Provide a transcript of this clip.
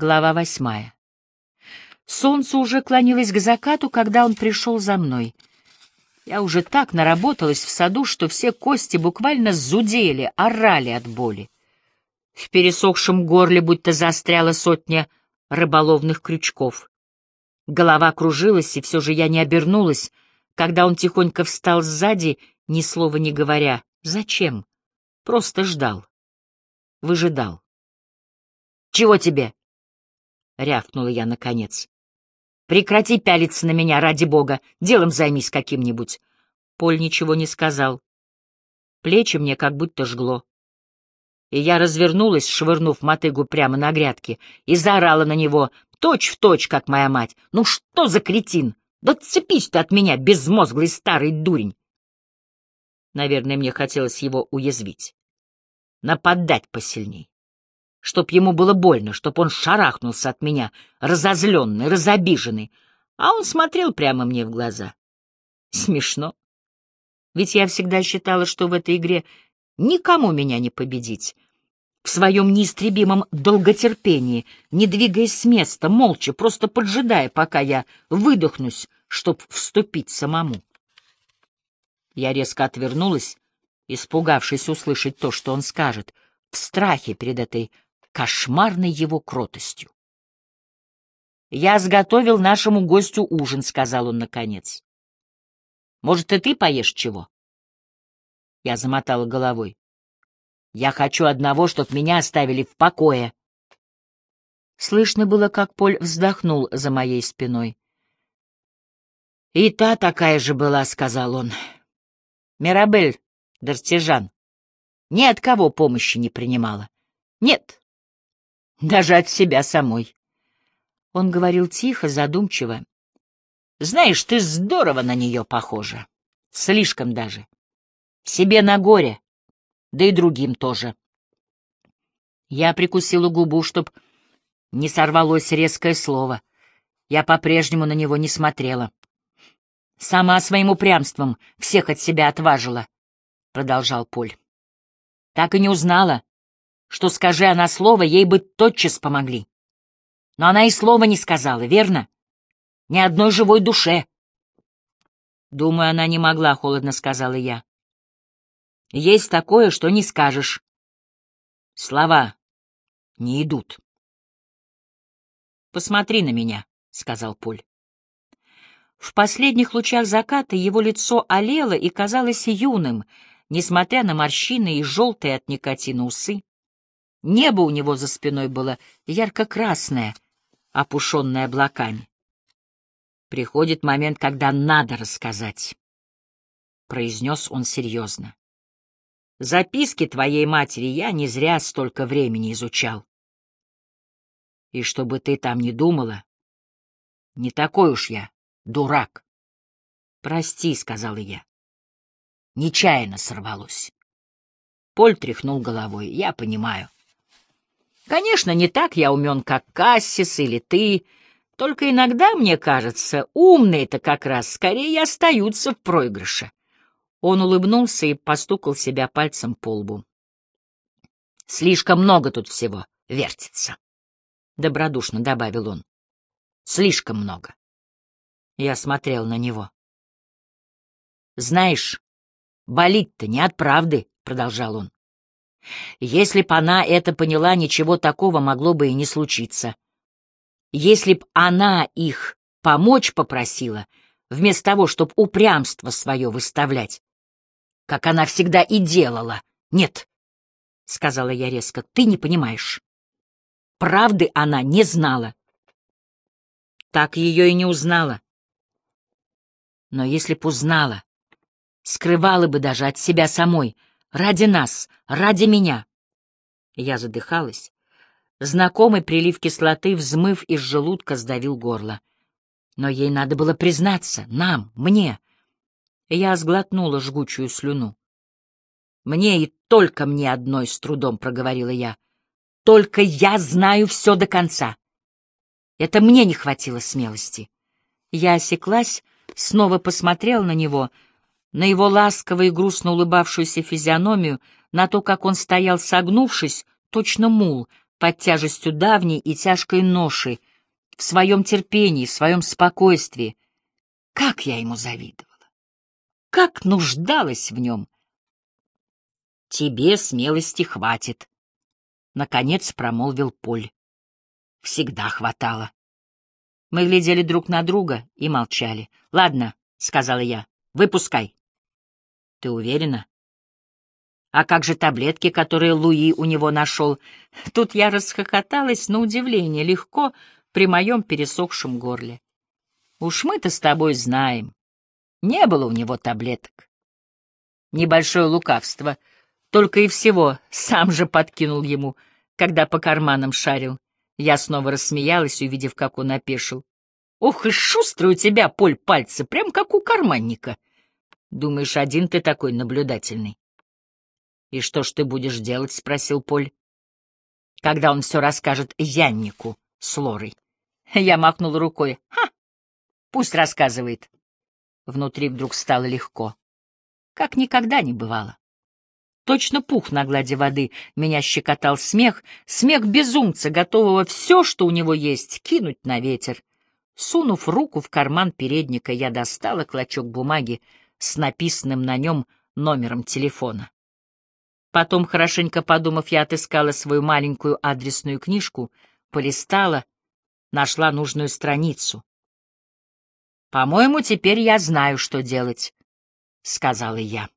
Глава восьмая. Солнце уже клонилось к закату, когда он пришел за мной. Я уже так наработалась в саду, что все кости буквально зудели, орали от боли. В пересохшем горле будто застряла сотня рыболовных крючков. Голова кружилась, и все же я не обернулась, когда он тихонько встал сзади, ни слова не говоря. Зачем? Просто ждал. Выжидал. «Чего тебе?» — рявкнула я наконец. «Прекрати пялиться на меня, ради бога, делом займись каким-нибудь». Поль ничего не сказал. Плечи мне как будто жгло. И я развернулась, швырнув мотыгу прямо на грядки, и заорала на него, точь в точь, как моя мать. «Ну что за кретин? Да цепись ты от меня, безмозглый старый дурень!» Наверное, мне хотелось его уязвить. Нападать посильней чтоб ему было больно, чтоб он шарахнулся от меня, разозленный, разобиженный, а он смотрел прямо мне в глаза. Смешно. Ведь я всегда считала, что в этой игре никому меня не победить. В своем неистребимом долготерпении, не двигаясь с места, молча, просто поджидая, пока я выдохнусь, чтоб вступить самому. Я резко отвернулась, испугавшись услышать то, что он скажет, в страхе перед этой кошмарной его кротостью. «Я сготовил нашему гостю ужин», — сказал он наконец. «Может, и ты поешь чего?» Я замотала головой. «Я хочу одного, чтоб меня оставили в покое». Слышно было, как Поль вздохнул за моей спиной. «И та такая же была», — сказал он. «Мирабель Дартижан ни от кого помощи не принимала. Нет, даже от себя самой. Он говорил тихо, задумчиво. Знаешь, ты здорово на нее похожа. Слишком даже. Себе на горе, да и другим тоже. Я прикусила губу, чтоб не сорвалось резкое слово. Я по-прежнему на него не смотрела. Сама своим упрямством всех от себя отважила, — продолжал Поль. Так и не узнала, что, скажи она слово, ей бы тотчас помогли. Но она и слова не сказала, верно? Ни одной живой душе. Думаю, она не могла, — холодно сказала я. Есть такое, что не скажешь. Слова не идут. Посмотри на меня, — сказал Поль. В последних лучах заката его лицо олело и казалось юным, несмотря на морщины и желтые от никотина усы. Небо у него за спиной было ярко-красное, опушенное облаками. Приходит момент, когда надо рассказать, — произнес он серьезно. Записки твоей матери я не зря столько времени изучал. И чтобы ты там не думала, не такой уж я, дурак. Прости, — сказала я. Нечаянно сорвалось. Поль тряхнул головой. Я понимаю. Конечно, не так я умен, как Кассис или ты, только иногда, мне кажется, умные-то как раз скорее остаются в проигрыше. Он улыбнулся и постукал себя пальцем по лбу. «Слишком много тут всего вертится», — добродушно добавил он. «Слишком много». Я смотрел на него. «Знаешь, болит-то не от правды», — продолжал он. Если б она это поняла, ничего такого могло бы и не случиться. Если б она их помочь попросила, вместо того, чтобы упрямство свое выставлять, как она всегда и делала. Нет, — сказала я резко, — ты не понимаешь. Правды она не знала. Так ее и не узнала. Но если б узнала, скрывала бы даже от себя самой — Ради нас, ради меня. Я задыхалась. Знакомый прилив кислоты, взмыв из желудка, сдавил горло. Но ей надо было признаться, нам, мне. Я сглотнула жгучую слюну. «Мне и только мне одной с трудом», — проговорила я. «Только я знаю все до конца. Это мне не хватило смелости». Я осеклась, снова посмотрела на него — на его ласково и грустно улыбавшуюся физиономию, на то, как он стоял согнувшись, точно мул, под тяжестью давней и тяжкой ноши, в своем терпении, в своем спокойствии. Как я ему завидовала! Как нуждалась в нем! Тебе смелости хватит, — наконец промолвил Поль. Всегда хватало. Мы глядели друг на друга и молчали. — Ладно, — сказала я, — выпускай. — Ты уверена? А как же таблетки, которые Луи у него нашел? Тут я расхохоталась на удивление, легко, при моем пересохшем горле. Уж мы-то с тобой знаем. Не было у него таблеток. Небольшое лукавство, только и всего, сам же подкинул ему, когда по карманам шарил. Я снова рассмеялась, увидев, как он опешил. Ох, и шустрый у тебя, Поль, пальцы, прям как у карманника. Думаешь, один ты такой наблюдательный? — И что ж ты будешь делать? — спросил Поль. — Когда он все расскажет Яннику с Лорой. Я махнул рукой. — Ха! Пусть рассказывает. Внутри вдруг стало легко. Как никогда не бывало. Точно пух на глади воды меня щекотал смех, смех безумца, готового все, что у него есть, кинуть на ветер. Сунув руку в карман передника, я достала клочок бумаги с написанным на нем номером телефона. Потом, хорошенько подумав, я отыскала свою маленькую адресную книжку, полистала, нашла нужную страницу. «По-моему, теперь я знаю, что делать», — сказала я.